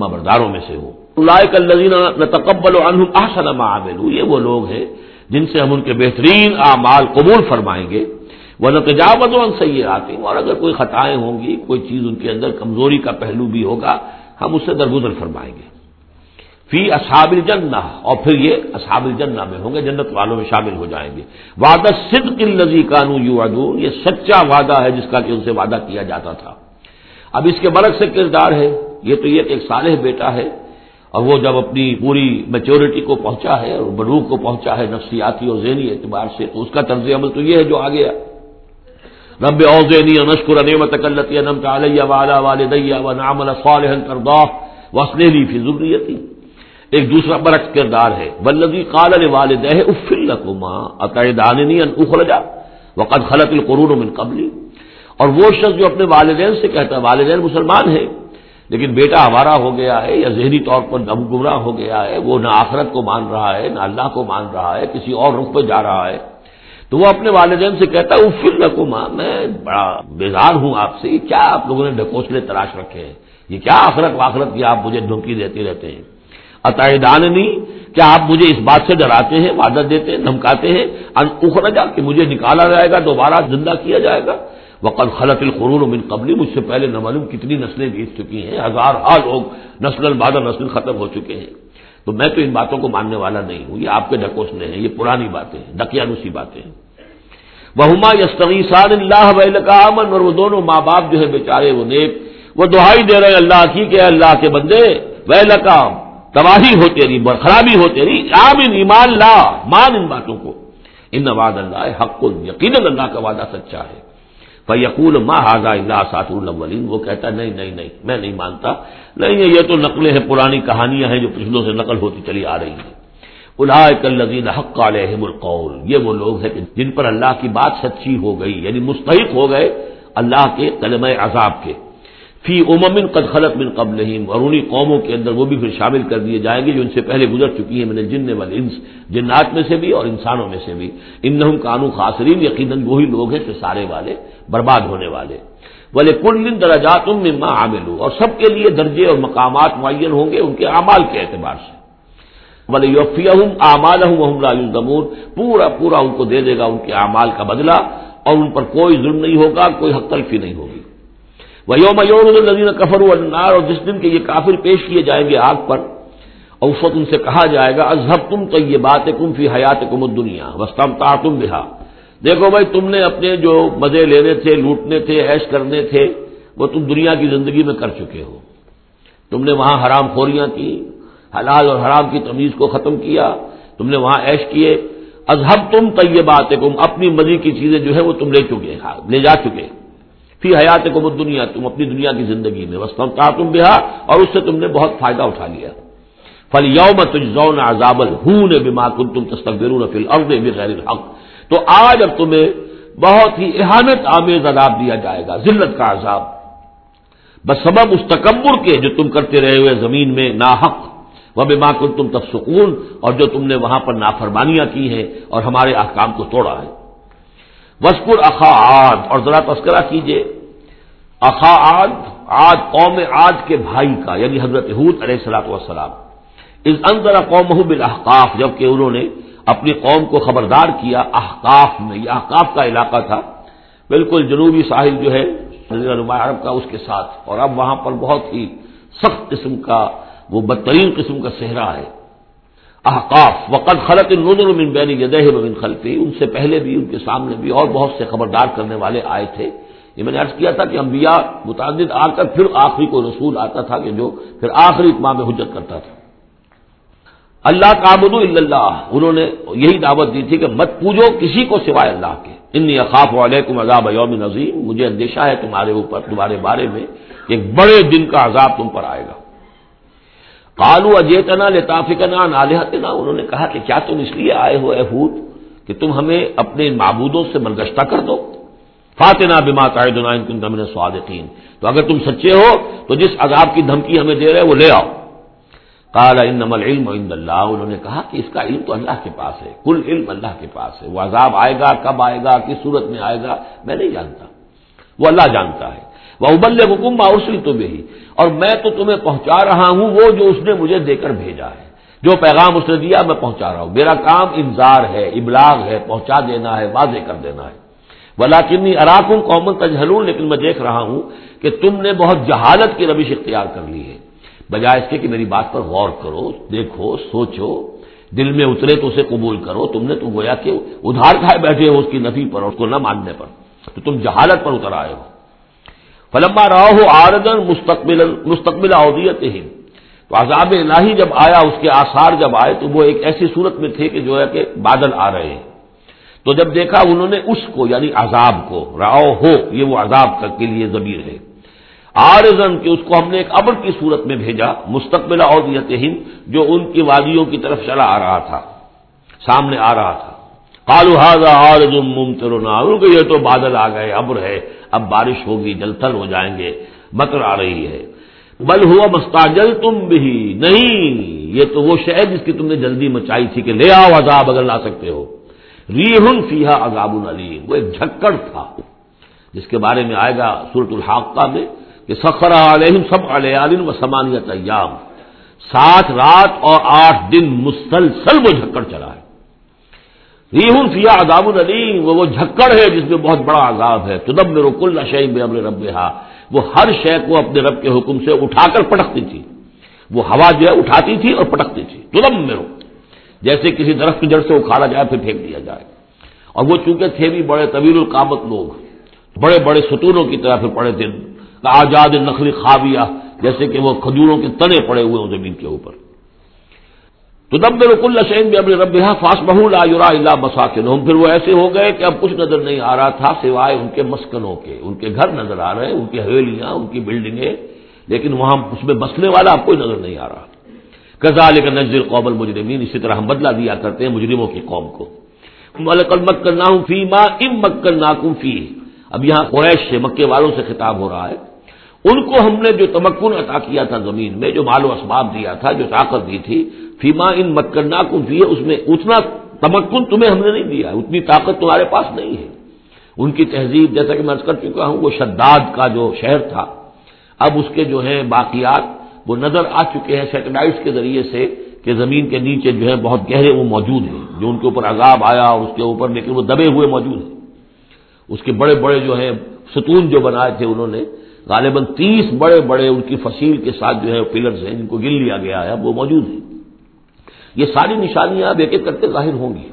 برداروں میں سے ہوں اللہ تقبل احسن ما عملوا، یہ وہ لوگ ہیں جن سے ہم ان کے بہترین اعمال قبول فرمائیں گے۔ وہ نتجاوز ان صحیح آتے اور اگر کوئی خطائیں ہوں گی، کوئی چیز ان کے اندر کمزوری کا پہلو بھی ہوگا، ہم اس سے درگزر فرمائیں گے۔ فی اصحاب الجنہ، اور پھر یہ اصحاب الجنہ میں ہوں گے، جنت والوں میں شامل ہو جائیں گے۔ وعدہ صدق النزی قانو یو یہ سچا وعدہ ہے جس کا کہ ان سے وعدہ کیا جاتا تھا۔ اب اس کے برق سے کردار ہے۔ یہ تو یہ کہ ایک صالح بیٹا ہے اور وہ جب اپنی پوری میچورٹی کو پہنچا ہے اور بروغ کو پہنچا ہے نفسیاتی اور ذہنی اعتبار سے، تو اس کا طرز عمل تو یہ ہے جو آ گیا رب اوزینی نشکر نعمت کلتی نمت علیہ والا والدیہ و نعمل صالح کرداہ وسلی فی ضروریتی ایک دوسرا برعکس کردار ہے۔ بلدی قال والدہ افل لکما عطیدانی ان اخرجا وقد خلط القرون من قبلی۔ اور وہ شخص جو اپنے والدین سے کہتا ہے، والدین مسلمان ہیں۔ لیکن بیٹا ہمارا ہو گیا ہے یا ذہنی طور پر دم گمراہ ہو گیا ہے، وہ نہ آخرت کو مان رہا ہے، نہ اللہ کو مان رہا ہے، کسی اور رخ پہ جا رہا ہے۔ تو وہ اپنے والدین سے کہتا ہے افل رقما میں بڑا بیزار ہوں آپ سے، کیا آپ لوگوں نے ڈھکوسلے تلاش رکھے ہیں؟ یہ کیا آخرت واخرت کی آپ مجھے دھمکی دیتے رہتے ہیں؟ عطائداننی کیا آپ مجھے اس بات سے ڈراتے ہیں، وعدہ دیتے ہیں، دھمکاتے ہیں؟ اخرجا، کہ مجھے نکالا جائے گا، دوبارہ زندہ کیا جائے گا؟ وقت خلط القرون من قبلی مجھ سے پہلے نہ معلوم کتنی نسلیں بیت چکی ہیں، ہزار ہا لوگ نسل البادہ نسل ختم ہو چکے ہیں۔ تو میں تو ان باتوں کو ماننے والا نہیں ہوں، یہ آپ کے ڈکوسنے ہیں، یہ پرانی باتیں ہیں، ڈکیانوسی باتیں ہیں۔ وہما یستغیثان اللہ کا امن اور وہ دونوں ماں باپ جو ہے بیچارے، وہ نیک، وہ دہائی دے رہے اللہ کی کہ اللہ کے بندے وہ لکام تباہی ہو تیری خرابی ہو تیری، آمن، ایمان لا، مان ان باتوں کو۔ ان وعد اللہ حق یقین اللہ کا وعدہ سچا ہے۔ فیقول ما حاضہ اللہ سات الاولین وہ کہتا ہے، نہیں نہیں نہیں، میں نہیں مانتا۔ نہیں، یہ تو نقلیں ہیں، پرانی کہانیاں ہیں جو پچھلوں سے نقل ہوتی چلی آ رہی ہیں۔ الزین حق علیہم القول۔ یہ وہ لوگ ہیں جن پر اللہ کی بات سچی ہو گئی یعنی مستحق ہو گئے اللہ کے کلمہ عذاب کے۔ فی امن قد خلط من قبل اور انہیں قوموں کے اندر وہ بھی پھر شامل کر دیے جائیں گے جو ان سے پہلے گزر چکی ہیں میں نے جن والے جنات میں سے بھی اور انسانوں میں سے بھی۔ ان قانون خاصرین یقیناً وہی لوگ ہیں کہ سارے والے۔ برباد ہونے والے۔ بولے کل دن درجات میں ماں عامل اور سب کے لیے درجے اور مقامات معین ہوں گے ان کے اعمال کے اعتبار سے۔ بولے یوفیہ ہوں اعمال ہوں پورا پورا ان کو دے دے گا ان کے اعمال کا بدلہ اور ان پر کوئی ظلم نہیں ہوگا، کوئی حق تلفی نہیں ہوگی۔ وہ یوم یوم کفر النار اور جس دن کے یہ کافر پیش کیے جائیں گے آگ پر اور اس وقت ان سے کہا جائے گا ازہب تم تو یہ بات کم فی حیات کم دنیا وسطم تم بہا دیکھو بھائی، تم نے اپنے جو مزے لینے تھے، لوٹنے تھے ایش کرنے تھے، وہ تم دنیا کی زندگی میں کر چکے ہو۔ تم نے وہاں حرام خوریاں کی، حلال اور حرام کی تمیز کو ختم کیا، تم نے وہاں ایش کیے۔ ازہب تم طیبات اپنی مزی کی چیزیں جو ہے وہ تم لے چکے ہاں، لے جا چکے۔ فی حیات کو دنیا تم اپنی دنیا کی زندگی میں۔ وسطم تا تم بہا اور اس سے تم نے بہت فائدہ اٹھا لیا۔ فل یوم تجزون عذاب الہون بما کنتم تستكبرون فی الارض بغیر الحق۔ تو آج اب تمہیں بہت ہی احانت آمیز عذاب دیا جائے گا، ذلت کا عذاب۔ بس سبب اس تکبر کے جو تم کرتے رہے ہوئے زمین میں ناحق۔ وہ بے ماں تم تب سکون اور جو تم نے وہاں پر نافرمانیاں کی ہیں اور ہمارے احکام کو توڑا ہے۔ وسکر اخا اور ذرا تذکرہ کیجیے اخا آد آج قوم آج کے بھائی کا یعنی حضرت حود علیہ السلاط وسلام اس اندر قوم بالاحقاف جبکہ انہوں نے اپنی قوم کو خبردار کیا، احقاف میں، یہ احقاف کا علاقہ تھا۔ بالکل جنوبی ساحل جو ہے عرب کا اس کے ساتھ۔ اور اب وہاں پر بہت ہی سخت قسم کا، وہ بدترین قسم کا صحرا ہے۔ احقاف وقت خلط نظر من بین یدہ من خلفی ان سے پہلے بھی، ان کے سامنے بھی اور بہت سے خبردار کرنے والے آئے تھے۔ یہ میں نے عرض کیا تھا کہ انبیاء متعدد آ کر پھر آخری کو رسول آتا تھا کہ جو پھر آخری اتمام حجت کرتا تھا۔ اللہ کابد اللہ۔ انہوں نے یہی دعوت دی تھی کہ مت پوجو کسی کو سوائے اللہ کے۔ ان اخاف علیکم عذاب یوم نظیم مجھے اندیشہ ہے تمہارے اوپر، تمہارے بارے میں ایک بڑے دن کا عذاب تم پر آئے گا۔ کالو اجیتنا لطافکنا نالحتنا انہوں نے کہا کہ کیا تم اس لیے آئے ہو احود کہ تم ہمیں اپنے معبودوں سے منگشتہ کر دو؟ فاتنا بما قائدنا ان کن تم سوادقین تو اگر تم سچے ہو تو جس عذاب کی دھمکی ہمیں دے رہے وہ لے آؤ۔ کالا ان نمل علم عند اللہ، انہوں نے کہا کہ اس کا علم تو اللہ کے پاس ہے، کل علم اللہ کے پاس ہے، وہ عذاب آئے گا، کب آئے گا، کس صورت میں آئے گا، میں نہیں جانتا، وہ اللہ جانتا ہے۔ وہ ابل حکم باؤسری تو اور میں تو تمہیں پہنچا رہا ہوں، وہ جو اس نے مجھے دے کر بھیجا ہے، جو پیغام اس نے دیا، میں پہنچا رہا ہوں۔ میرا کام انذار ہے، ابلاغ ہے، پہنچا دینا ہے، واضح کر دینا ہے۔ بلا کنی اراکم قومن تجہلون لیکن میں دیکھ رہا ہوں کہ تم نے بہت جہالت کی روش اختیار کر لی ہے۔ بجائے اس کے کہ میری بات پر غور کرو، دیکھو، سوچو، دل میں اترے تو اسے قبول کرو، تم نے تو گویا کہ ادھار کھائے بیٹھے ہو اس کی نفی پر اس کو نہ ماننے پر، تو تم جہالت پر اتر آئے ہو۔ فلما رہا ہو آردن مستقبل مستقبل اودیت ہند تو عذاب الہی جب آیا، اس کے آثار جب آئے، تو وہ ایک ایسی صورت میں تھے کہ جو ہے کہ بادل آ رہے ہیں۔ تو جب دیکھا انہوں نے اس کو یعنی عذاب کو راؤ ہو، یہ وہ عذاب کے لیے ضمیر ہے۔ آرزن کہ اس کو ہم نے ایک ابر کی صورت میں بھیجا مستقبل اودیت ہند، جو ان کی وادیوں کی طرف چلا آ رہا تھا، سامنے آ رہا تھا۔ کالو حاضر ممتر یہ تو بادل آ گئے ابر ہے، اب بارش ہوگی، جلتھل ہو جائیں گے مکر آ رہی ہے۔ بل ہوا مستاجل تم بھی نہیں، یہ تو وہ شہر جس کی تم نے جلدی مچائی تھی کہ لے آؤ عذاب اگر لا سکتے ہو۔ ریحن فیحا عذاب العلیم وہ ایک جھکڑ تھا، جس کے بارے میں آئے گا سورت الحاقہ میں۔ کہ سخر علیہم سب علیہ و سمانیت ایام۔ سات رات اور آٹھ دن مسلسل وہ جھکڑ چلا ہے۔ ریحن فیا عذاب العلیم، وہ وہ جھکڑ ہے جس میں بہت بڑا عذاب ہے۔ تدب میں رک اللہ شعیب ابل رب وہ ہر شے کو اپنے رب کے حکم سے اٹھا کر پٹکتی تھی۔ وہ ہوا جو ہے اٹھاتی تھی اور پٹکتی تھی۔ تدم میں جیسے کسی درخت کی جڑ سے اکھاڑا جائے پھر پھینک دیا جائے۔ اور وہ چونکہ تھے بھی بڑے طویل القامت لوگ، بڑے بڑے ستونوں کی طرح پھر پڑے تھے۔ آزاد نقلی خوابیہ جیسے کہ وہ کھجوروں کے تنے پڑے ہوئے زمین کے اوپر۔ تو دب رک الشین بھی اپنے رب فاس بہول آیورا اللہ بسا کے پھر وہ ایسے ہو گئے کہ اب کچھ نظر نہیں آ رہا تھا سوائے ان کے مسکنوں کے۔ ان کے گھر نظر آ رہے ہیں، ان کی حویلیاں، ان کی بلڈنگیں، لیکن وہاں اس میں بسنے والا اب کوئی نظر نہیں آ رہا۔ کزال کا نظر قوبل مجرمین اسی طرح ہم بدلا دیا کرتے ہیں مجرموں کی قوم کو۔ مک کرنا ہوں فی ماں ام مک کرنا فی اب یہاں قریش سے مکے والوں سے خطاب ہو رہا ہے۔ ان کو ہم نے جو تمکن عطا کیا تھا زمین میں، جو مال و اسباب دیا تھا، جو طاقت دی تھی فیما ان مکرنا کو دیے اس میں اتنا تمکن تمہیں ہم نے نہیں دیا، اتنی طاقت تمہارے پاس نہیں ہے۔ ان کی تہذیب، جیسا کہ میں کر چکا ہوں، وہ شداد کا جو شہر تھا۔ اب اس کے جو ہیں باقیات، وہ نظر آ چکے ہیں سیٹلائٹس کے ذریعے سے کہ زمین کے نیچے جو ہے بہت گہرے وہ موجود ہیں، جو ان کے اوپر عذاب آیا اور اس کے اوپر، لیکن وہ دبے ہوئے موجود ہیں۔ اس کے بڑے بڑے جو ہیں ستون جو بنائے تھے انہوں نے غالباً تیس بڑے بڑے ان کی فصیل کے ساتھ جو ہے پلرز ہیں، جن کو گن لیا گیا ہے وہ موجود ہیں۔ یہ ساری نشانیاں اب ایک ایک کرتے ظاہر ہوں گی۔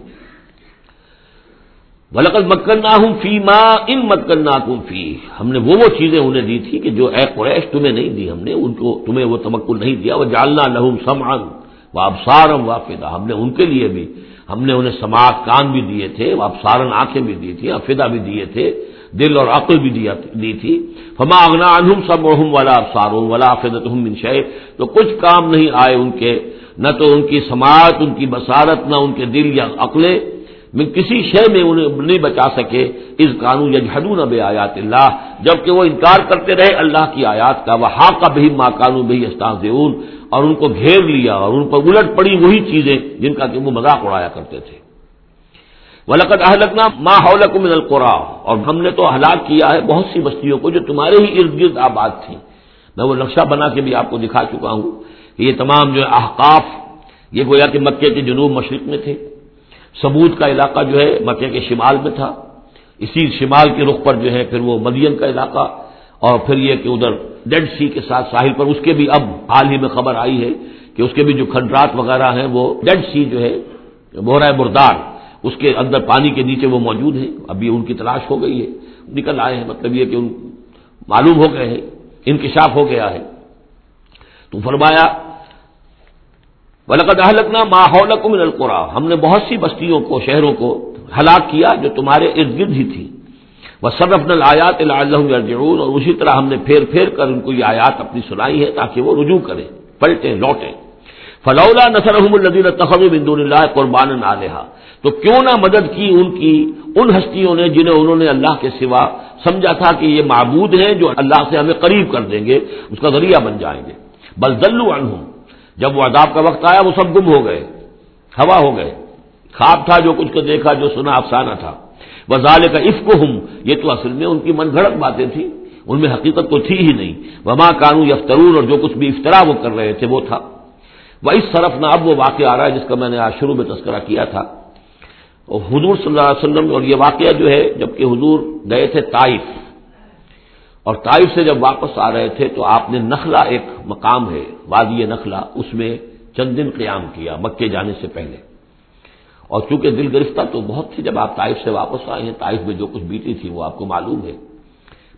ولقل مکن ہوں فی ماں ان مکن نہ فی ہم نے وہ وہ چیزیں انہیں دی تھی کہ جو اے قریش تمہیں نہیں دی، ہم نے ان کو تمہیں وہ تمکن نہیں دیا۔ وہ جالنا لہم سمان وہ ابسارم وافدہ ہم نے ان کے لیے بھی، ہم نے انہیں سماعت کان بھی دیے تھے وہ ابسارن آنکھیں بھی دی تھی افیدہ بھی دیے تھے۔ دل اور عقل بھی دی تھی۔ فما اگنا انہم سب والا افسار والا فدت منشے تو کچھ کام نہیں آئے ان کے، نہ تو ان کی سماعت، ان کی بصارت، نہ ان کے دل یا عقلیں میں کسی شے میں انہیں نہیں بچا سکے۔ اس قانون یجہدون بے آیات اللہ جبکہ وہ انکار کرتے رہے اللہ کی آیات کا۔ وہ ہا کا بھی ماں قانون بہی استاذ اور ان کو گھیر لیا اور ان پر الٹ پڑی وہی چیزیں جن کا کہ وہ مذاق اڑایا کرتے تھے۔ ولقت اہلکنا ماں حولک من القرا اور ہم نے تو ہلاک کیا ہے بہت سی بستیوں کو جو تمہارے ہی ارد گرد آباد تھیں۔ میں وہ نقشہ بنا کے بھی آپ کو دکھا چکا ہوں کہ یہ تمام جو احقاف، یہ گویا کہ مکے کے جنوب مشرق میں تھے۔ سبوت کا علاقہ جو ہے مکے کے شمال میں تھا۔ اسی شمال کے رخ پر جو ہے پھر وہ مدین کا علاقہ۔ اور پھر یہ کہ ادھر ڈیڈ سی کے ساتھ ساحل پر اس کے بھی اب حال ہی میں خبر آئی ہے کہ اس کے بھی جو کھنڈرات وغیرہ ہیں وہ ڈیڈ سی جو ہے بورا بردار اس کے اندر پانی کے نیچے وہ موجود ہیں ابھی ان کی تلاش ہو گئی ہے۔ نکل آئے ہیں مطلب یہ کہ ان معلوم ہو گئے ہیں، انکشاف ہو گیا ہے۔ تو فرمایا، ولقد اہلکنا ماحول من القرا ہم نے بہت سی بستیوں کو، شہروں کو ہلاک کیا جو تمہارے ارد گرد ہی تھی۔ وہ صرف آیات یرجعون اور اسی طرح ہم نے پھیر پھیر کر ان کو یہ آیات اپنی سنائی ہے تاکہ وہ رجوع کریں، پلٹیں، لوٹیں۔ فلولا نسر الدین تخب بندون اللہ قربان علیہ تو کیوں نہ مدد کی ان کی، ان ہستیوں نے جنہیں انہوں نے اللہ کے سوا سمجھا تھا کہ یہ معبود ہیں جو اللہ سے ہمیں قریب کر دیں گے، اس کا ذریعہ بن جائیں گے۔ بل ذلو عنہم۔ جب وہ عذاب کا وقت آیا، وہ سب گم ہو گئے، ہوا ہو گئے۔ خواب تھا جو کچھ کو دیکھا، جو سنا افسانہ تھا۔ وزال کا عفق ہوں یہ تو اصل میں ان کی من گھڑت باتیں تھیں۔ ان میں حقیقت تو تھی ہی نہیں۔ وما کانو یفترون، اور جو کچھ بھی افطرا وہ کر رہے تھے، وہ تھا۔ وہ اس طرف نہ اب وہ واقعہ آ رہا ہے، جس کا میں نے آج شروع میں تذکرہ کیا تھا۔ اور حضور صلی اللہ علیہ وسلم اور یہ واقعہ جو ہے، جبکہ حضور گئے تھے تائف اور تائف سے جب واپس آ رہے تھے تو آپ نے نخلا ایک مقام ہے، وادی نخلا اس میں چند دن قیام کیا، مکے جانے سے پہلے۔ اور چونکہ دل گرفتہ تو بہت تھی، جب آپ تائف سے واپس آئے ہیں تائف میں جو کچھ بیتی تھی وہ آپ کو معلوم ہے۔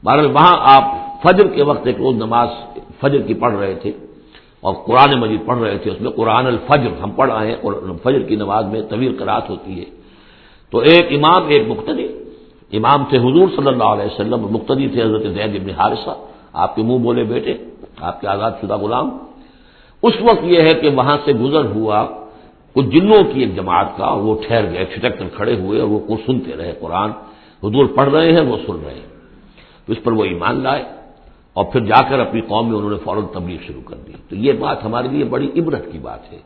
بہرحال وہاں آپ فجر کے وقت ایک روز نماز فجر کی پڑھ رہے تھے، اور قرآن مجید پڑھ رہے تھے، اس میں قرآن الفجر ہم پڑھ آئے ہیں، اور فجر کی نماز میں طویل قرات ہوتی ہے۔ تو ایک امام، ایک مختلف امام تھے حضور صلی اللہ علیہ وسلم، مقتدی تھے حضرت زید ابن حارثہ۔ آپ کے منہ بولے بیٹے، آپ کے آزاد شدہ غلام۔ اس وقت یہ ہے کہ وہاں سے گزر ہوا کچھ جنوں کی ایک جماعت کا، وہ ٹھہر گئے چھٹک کر کھڑے ہوئے اور وہ سنتے رہے قرآن۔ حضور پڑھ رہے ہیں، وہ سن رہے ہیں۔ تو اس پر وہ ایمان لائے اور پھر جا کر اپنی قوم میں انہوں نے فوراً تبلیغ شروع کر دی۔ تو یہ بات ہمارے لیے بڑی عبرت کی بات ہے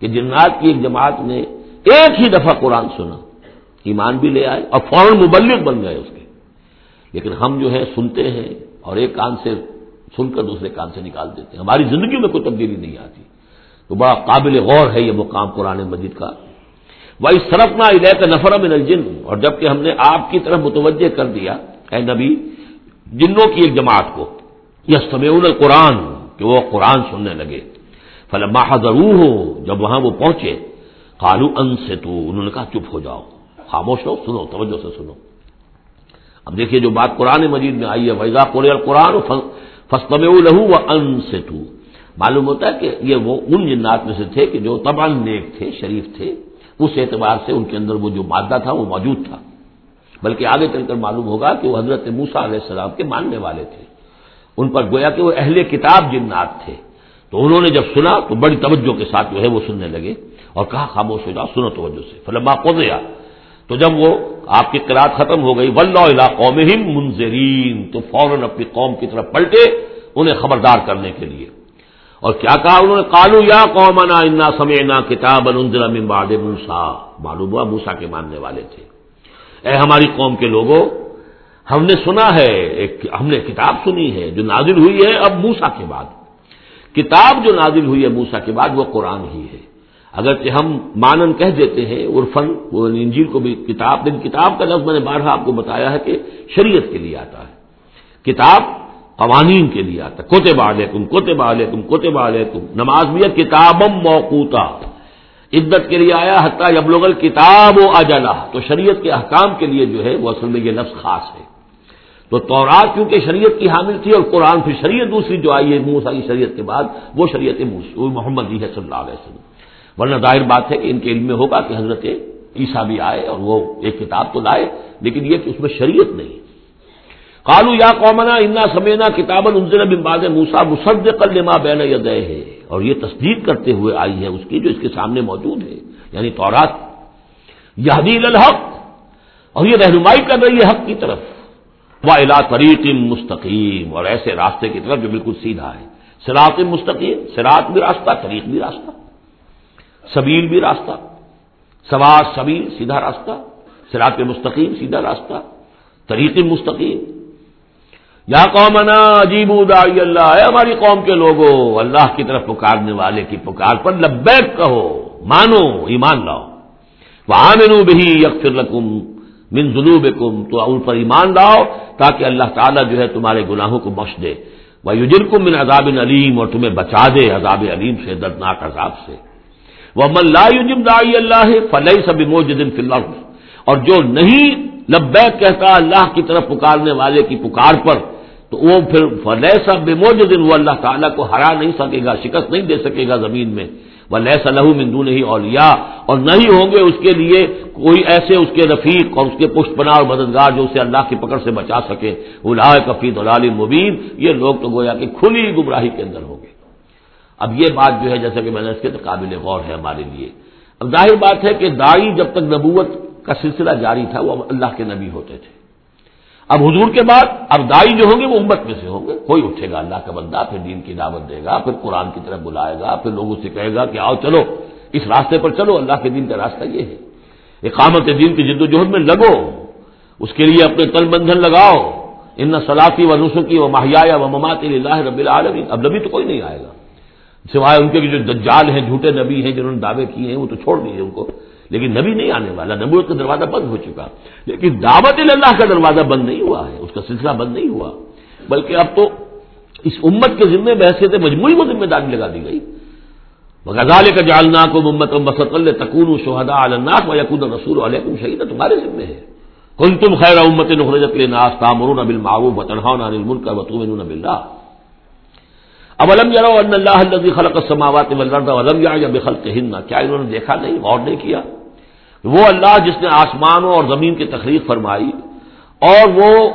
کہ جنات کی ایک جماعت نے ایک ہی دفعہ قرآن سنا۔ ایمان بھی لے آئے اور فوراً مبلغ بن گئے اس کے۔ لیکن ہم جو ہے سنتے ہیں اور ایک کان سے سن کر دوسرے کان سے نکال دیتے ہیں۔ ہماری زندگی میں کوئی تبدیلی نہیں آتی۔ تو بڑا قابل غور ہے یہ مقام قرآن مجید کا۔ وہ اس طرف نہ کا نفر من الجن۔ اور جبکہ ہم نے آپ کی طرف متوجہ کر دیا، اے نبی، جنوں کی ایک جماعت کو یہ سمع القرآن، کہ وہ قرآن سننے لگے۔ فلما ضرور ہو جب وہاں وہ پہنچے کالو ان سے تو انہوں نے کہا، چپ ہو جاؤ۔ خاموش ہو، سنو، توجہ سے سنو۔ اب دیکھیے جو بات قرآن مجید میں آئی ہے ویزا قرآن قرآن فسطم لہو و ان سے تو معلوم ہوتا ہے کہ یہ وہ ان جنات میں سے تھے کہ جو تمام نیک تھے، شریف تھے۔ اس اعتبار سے ان کے اندر وہ جو مادہ تھا، وہ موجود تھا۔ بلکہ آگے چل کر معلوم ہوگا کہ وہ حضرت موسا علیہ السلام کے ماننے والے تھے۔ ان پر گویا کہ وہ اہل کتاب جنات تھے۔ تو انہوں نے جب سنا تو بڑی توجہ کے ساتھ جو ہے وہ سننے لگے اور کہا خاموش ہو جاؤ، سنو توجہ سے۔ فلما کو تو جب وہ آپ کی قرآد ختم ہو گئی ولہ قوم منظرین تو فوراً اپنی قوم کی طرف پلٹے انہیں خبردار کرنے کے لیے۔ اور کیا کہا انہوں نے؟ کالو یا قومنا انا سمینا کتاب باد موسا معلوم ہوا موسا کے ماننے والے تھے۔ اے ہماری قوم کے لوگوں، ہم نے سنا ہے، ایک ہم نے کتاب سنی ہے جو نازل ہوئی ہے اب موسا کے بعد۔ کتاب جو نازل ہوئی ہے موسا کے بعد وہ قرآن ہی ہے۔ اگرچہ ہم مانن کہہ دیتے ہیں عرفن وہ انجیل کو بھی کتاب، لیکن کتاب کا لفظ میں نے بارہا آپ کو بتایا ہے کہ شریعت کے لیے آتا ہے۔ کتاب قوانین کے لیے آتا ہے۔ کوتے علیکم کوتے علیکم کوتے علیکم۔ نماز بھی ہے کتابم موقوتا۔ عدت کے لیے آیا، حتیٰ جب لوگ کتاب و اجلا تو شریعت کے احکام کے لیے جو ہے، وہ اصل میں یہ لفظ خاص ہے۔ تو تورات کیونکہ شریعت کی حامل تھی اور قرآن پھر شریعت دوسری جو آئی ہے موسا کی شریعت کے بعد، وہ شریعت محمد ہے صلی اللہ علیہ وسلم۔ ورنہ ظاہر بات ہے کہ ان کے علم میں ہوگا کہ حضرت عیسیٰ بھی آئے اور وہ ایک کتاب تو لائے، لیکن یہ کہ اس میں شریعت نہیں کالو یا قومنا، انا سمینا کتاب انزل باد موسا مسد لما بین دے ہے اور یہ تصدیق کرتے ہوئے آئی ہے اس کی جو اس کے سامنے موجود ہے یعنی تورات۔ یہ الحق۔ اور یہ رہنمائی کر رہی ہے حق کی طرف۔ وہ الا طریق مستقیم۔ اور ایسے راستے کی طرف جو بالکل سیدھا ہے۔ سراط مستقیم سراط بھی راستہ، طریق بھی راستہ۔ سبیل بھی راستہ، سوار سبیل سیدھا راستہ سراط مستقیم سیدھا راستہ، طریق مستقیم۔ یا قومنا عجیب داعی اللہ ہے ہماری قوم کے لوگوں اللہ کی طرف پکارنے والے کی پکار پر لبیک کہو، مانو، ایمان لاؤ۔ وہ آمنو بھی یکفر رقم من جنوب تو ان پر ایمان لاؤ تاکہ اللہ تعالیٰ جو ہے تمہارے گناہوں کو بخش دے۔ وہ یوجرکم من عذاب علیم اور تمہیں بچا دے عذاب علیم سے، دردناک عذاب سے۔ وہ ملا یوجم دائی اللہ فلئی سب موجن فی اور جو نہیں لبیک کہتا اللہ کی طرف پکارنے والے کی پکار پر، تو وہ پھر فلیسا بے موجود وہ اللہ تعالیٰ کو ہرا نہیں سکے گا، شکست نہیں دے سکے گا زمین میں۔ وہ لہسا لہو مندو نہیں اولیا اور نہیں ہوں گے اس کے لیے کوئی ایسے اس کے رفیق اور اس کے پشت پناہ اور مددگار جو اسے اللہ کی پکڑ سے بچا سکے۔ الاح کفی دلال مبین۔ یہ لوگ تو گویا کہ کھلی گمراہی کے اندر ہوں گے۔ اب یہ بات جو ہے جیسا کہ میں نے اس کے تو قابل غور ہے ہمارے لیے۔ اب ظاہر بات ہے کہ دائی جب تک نبوت کا سلسلہ جاری تھا وہ اللہ کے نبی ہوتے تھے۔ اب حضور کے بعد اب دائی جو ہوں گے وہ امت میں سے ہوں گے۔ کوئی اٹھے گا اللہ کا بندہ، پھر دین کی دعوت دے گا، پھر قرآن کی طرف بلائے گا، پھر لوگوں سے کہے گا کہ آؤ چلو، اس راستے پر چلو، اللہ کے دین کا راستہ یہ ہے۔ اقامت دین کی جد و جہد میں لگو، اس کے لیے اپنے تل بندھن لگاؤ۔ ان سلاطی و نسخی و ماہیا و ممات اللہ رب العالمین۔ اب نبی تو کوئی نہیں آئے گا۔ سوائے ان کے جو دجال ہیں، جھوٹے نبی ہیں، جنہوں نے دعوے کیے ہیں، وہ تو چھوڑ دیے ان کو۔ لیکن نبی نہیں آنے والا، نبوت کا دروازہ بند ہو چکا۔ لیکن دعوت اللہ کا دروازہ بند نہیں ہوا ہے، اس کا سلسلہ بند نہیں ہوا۔ بلکہ اب تو اس امت کے ذمے بحثیت مجموعی میں ذمہ داری لگا دی گئی۔ غزال کا جالنا کو محمد مسل تکون شہدا الناس و یقون رسول علیکم شہید تمہارے ذمے ہے۔ کن تم خیر امت نخرجت ناس تامرون بالمعروف وتنهون عن المنکر وتؤمنون بالله۔ اولم یرو ان اللہ الذي خلق السماوات والارض ولم يعي بخلقهن کیا انہوں نے دیکھا نہیں؟ غور نہیں کیا؟ وہ اللہ جس نے آسمانوں اور زمین کی تخلیق فرمائی اور وہ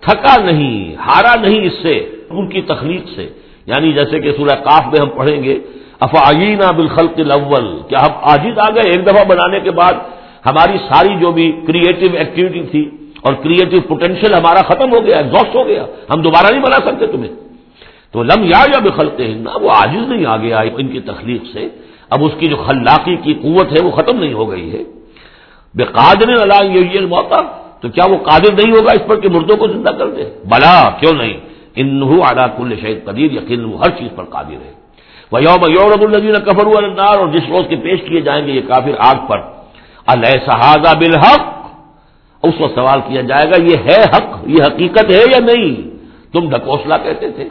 تھکا نہیں، ہارا نہیں اس سے، ان کی تخلیق سے۔ یعنی جیسے کہ سورہ کاف میں ہم پڑھیں گے افعینہ بالخلق الاول؟ کیا ہم آجد آ گئے ایک دفعہ بنانے کے بعد؟ ہماری ساری جو بھی کریٹو ایکٹیویٹی تھی اور کریٹو پوٹینشیل ہمارا ختم ہو گیا ایگزاسٹ ہو گیا۔ ہم دوبارہ نہیں بنا سکتے تمہیں۔ تو لم یا یا بخلتے ہیں نا وہ آجز نہیں آ گیا ان کی تخلیق سے۔ اب اس کی جو خلاقی کی قوت ہے وہ ختم نہیں ہو گئی ہے۔ بے قادر اللہ یہ موتا تو کیا وہ قادر نہیں ہوگا اس پر کہ مردوں کو زندہ کر دے؟ بلا، کیوں نہیں؟ انہو ادا کل شہید قدیر، یقین وہ ہر چیز پر قادر ہے۔ وہ یوم یورب النزین کفر النار، اور جس روز کے پیش کیے جائیں گے یہ کافر آگ پر۔ اللہ صحاظہ بالحق؟ اس کو سوال کیا جائے گا، یہ ہے حق، یہ حقیقت ہے یا نہیں؟ تم ڈھکوسلا کہتے تھے۔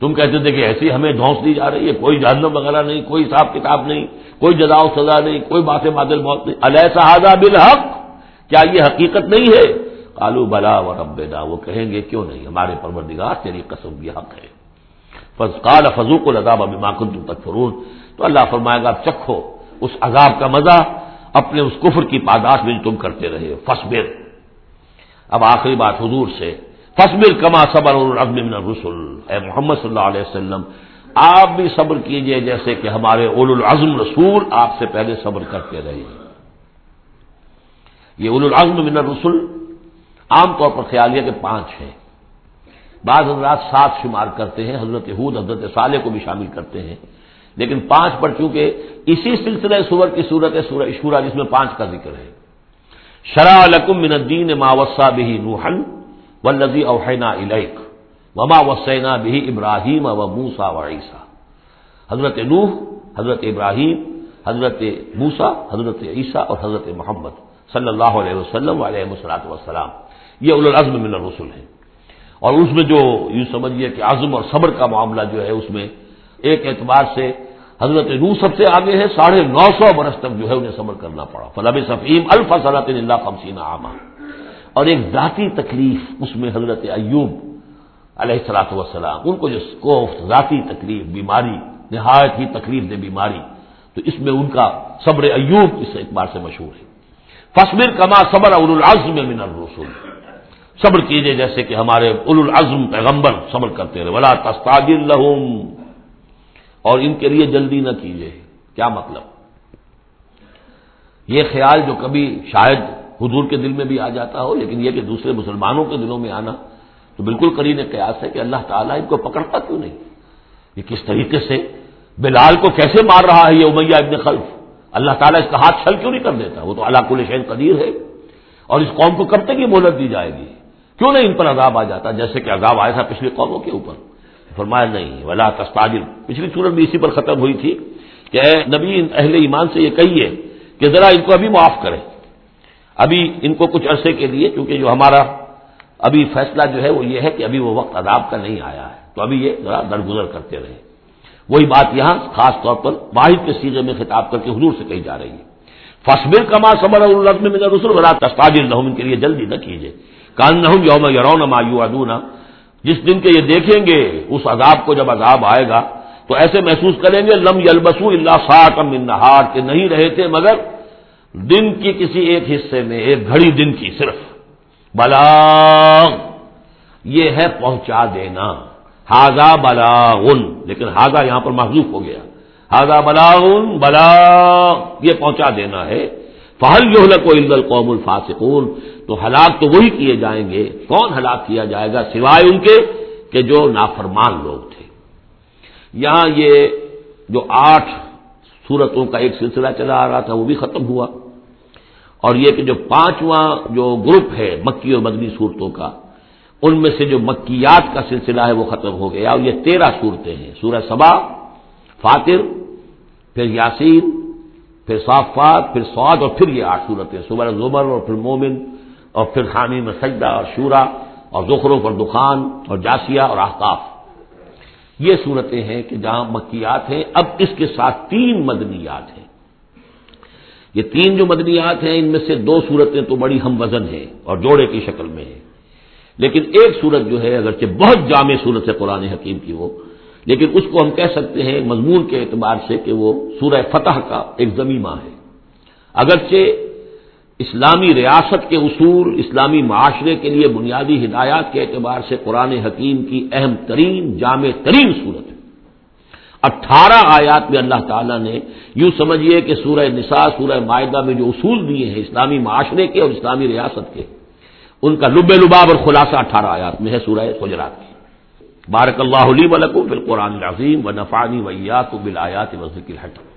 تم کہتے تھے کہ ایسی ہمیں دھوس دی جا رہی ہے، کوئی جہنم وغیرہ نہیں، کوئی حساب کتاب نہیں، کوئی جزا و سزا نہیں، کوئی بات بادل موت نہیں۔ اللہ صحاظہ بالحق؟ کیا یہ حقیقت نہیں ہے؟ کالو بلا و رب وہ کہیں گے کیوں نہیں؟ ہمارے پروردگار تیری قسم یہ حق ہے۔ کال فضوق العذاب ابھی ماکن تم تک فرون تو اللہ فرمائے گا چکھو اس عذاب کا مزہ، اپنے اس کفر کی پاداش میں تم کرتے رہے فصبر اب آخری بات حضور سے۔ فصبر کما صبر من الرسل. اے محمد صلی اللہ علیہ وسلم، آپ بھی صبر کیجیے جیسے کہ ہمارے اول العزم رسول آپ سے پہلے صبر کرتے رہے۔ یہ اول العزم من الرسل عام طور پر خیال ہے کہ پانچ ہیں۔ بعض حضرات سات شمار کرتے ہیں، حضرت حود حضرت صالح کو بھی شامل کرتے ہیں۔ لیکن پانچ پر چونکہ اسی سلسلے سور کی صورت ہے، سورہ شورا جس میں پانچ کا ذکر ہے۔ شرح لکم من الدین ما وسا بہی نوحن و لذی اوحینا الیک وما وسینا بہی ابراہیم و موسا و عیسیٰ۔ حضرت نوح، حضرت ابراہیم، حضرت موسا حضرت عیسیٰ اور حضرت محمد صلی اللہ علیہ وسلم علیہ وسلاۃ وسلام یہ العزم من الرسل ہے اور اس میں جو یوں سمجھیے کہ عزم اور صبر کا معاملہ جو ہے اس میں ایک اعتبار سے حضرت نو سب سے آگے ہے، ساڑھے نو سو برس تک جو ہے انہیں صبر کرنا پڑا۔ فلاب صفیم الفصلات اللہ خمسین عامہ اور ایک ذاتی تکلیف اس میں حضرت ایوب علیہ السلاۃ وسلام ان کو جو کوفت، ذاتی تکلیف، بیماری، نہایت ہی تکلیف دے بیماری، تو اس میں ان کا صبر ایوب اس اعتبار سے مشہور ہے۔ فصبر کما صبر اول العزم من الرسول۔ صبر کیجیے جیسے کہ ہمارے اول العزم پیغمبر صبر کرتے رہے۔ ولا تستاجر لہم۔ اور ان کے لیے جلدی نہ کیجیے کیا مطلب؟ یہ خیال جو کبھی شاید حضور کے دل میں بھی آ جاتا ہو، لیکن یہ کہ دوسرے مسلمانوں کے دلوں میں آنا تو بالکل کرین قیاس ہے کہ اللہ تعالیٰ ان کو پکڑتا کیوں نہیں؟ یہ کس طریقے سے؟ بلال کو کیسے مار رہا ہے یہ امیہ ابن خلف؟ اللہ تعالیٰ اس کا ہاتھ چھل کیوں نہیں کر دیتا؟ وہ تو اللہ کل شین قدیر ہے۔ اور اس قوم کو کب تک یہ مہلت دی جائے گی؟ کیوں نہیں ان پر عذاب آ جاتا؟ جیسے کہ عذاب آیا تھا پچھلی قوموں کے اوپر۔ فرمایا نہیں، ولا تستاجر۔ پچھلی صورت بھی اسی پر ختم ہوئی تھی کہ اے نبی، اہل ایمان سے یہ کہیے کہ ذرا ان کو ابھی معاف کریں۔ ابھی ان کو کچھ عرصے کے لیے کیونکہ جو ہمارا ابھی فیصلہ جو ہے وہ یہ ہے کہ ابھی وہ وقت عذاب کا نہیں آیا ہے۔ تو ابھی یہ ذرا درگزر کرتے رہے۔ وہی بات یہاں خاص طور پر واحد کے سیزے میں خطاب کر کے حضور سے کہی جا رہی ہے۔ فصبر کما صبر میں رسول بلا تستاجر نہ کے لیے جلدی نہ کیجیے کان نہ یوم یورون مایو ادونا جس دن کے یہ دیکھیں گے اس عذاب کو جب عذاب آئے گا، تو ایسے محسوس کریں گے لم یلبسو اللہ فاطم نہار کے نہیں رہے تھے مگر دن کی کسی ایک حصے میں، ایک گھڑی دن کی صرف۔ بلا یہ ہے پہنچا دینا۔ ہاضا بلاغن، لیکن ہاضا یہاں پر محضوف ہو گیا۔ ہاضا بلاغن بلا یہ پہنچا دینا ہے۔ فہل جو کو قوم الفاسقون، تو ہلاک تو وہی کیے جائیں گے۔ کون ہلاک کیا جائے گا؟ سوائے ان کے کہ جو نافرمان لوگ تھے۔ یہاں یہ جو آٹھ صورتوں کا ایک سلسلہ چلا آ رہا تھا، وہ بھی ختم ہوا۔ اور یہ کہ جو پانچواں جو گروپ ہے مکی اور مدنی صورتوں کا، ان میں سے جو مکیات کا سلسلہ ہے وہ ختم ہو گیا۔ اور یہ تیرہ صورتیں ہیں۔ سورہ سبا فاتر پھر یاسین، پھر صافات، پھر سعود اور پھر یہ آٹھ صورتیں۔ سورہ زمر اور پھر مومن، اور پھر خانی میں سجدہ اور شورا اور زخروں پر دخان اور جاسیہ اور احقاف۔ یہ صورتیں ہیں کہ جہاں مکیات ہیں۔ اب اس کے ساتھ تین مدنیات ہیں۔ یہ تین جو مدنیات ہیں، ان میں سے دو صورتیں تو بڑی ہم وزن ہیں اور جوڑے کی شکل میں ہیں۔ لیکن ایک صورت جو ہے، اگرچہ بہت جامع صورت ہے قرآن حکیم کی وہ، لیکن اس کو ہم کہہ سکتے ہیں مضمون کے اعتبار سے کہ وہ سورہ فتح کا ایک زمینہ ہے۔ اگرچہ اسلامی ریاست کے اصول، اسلامی معاشرے کے لیے بنیادی ہدایات کے اعتبار سے قرآن حکیم کی اہم ترین، جامع ترین صورت ہے۔ اٹھارہ آیات میں اللہ تعالیٰ نے یوں سمجھیے کہ سورہ نساء، سورہ معاہدہ میں جو اصول دیے ہیں اسلامی معاشرے کے اور اسلامی ریاست کے، ان کا لب لباب اور خلاصہ اٹھارہ آیات میں ہے سورہ حجرات کی بارک اللہ علی ولکم فی القرآن العظیم و نفانی ویات بلایات و ذکر حکم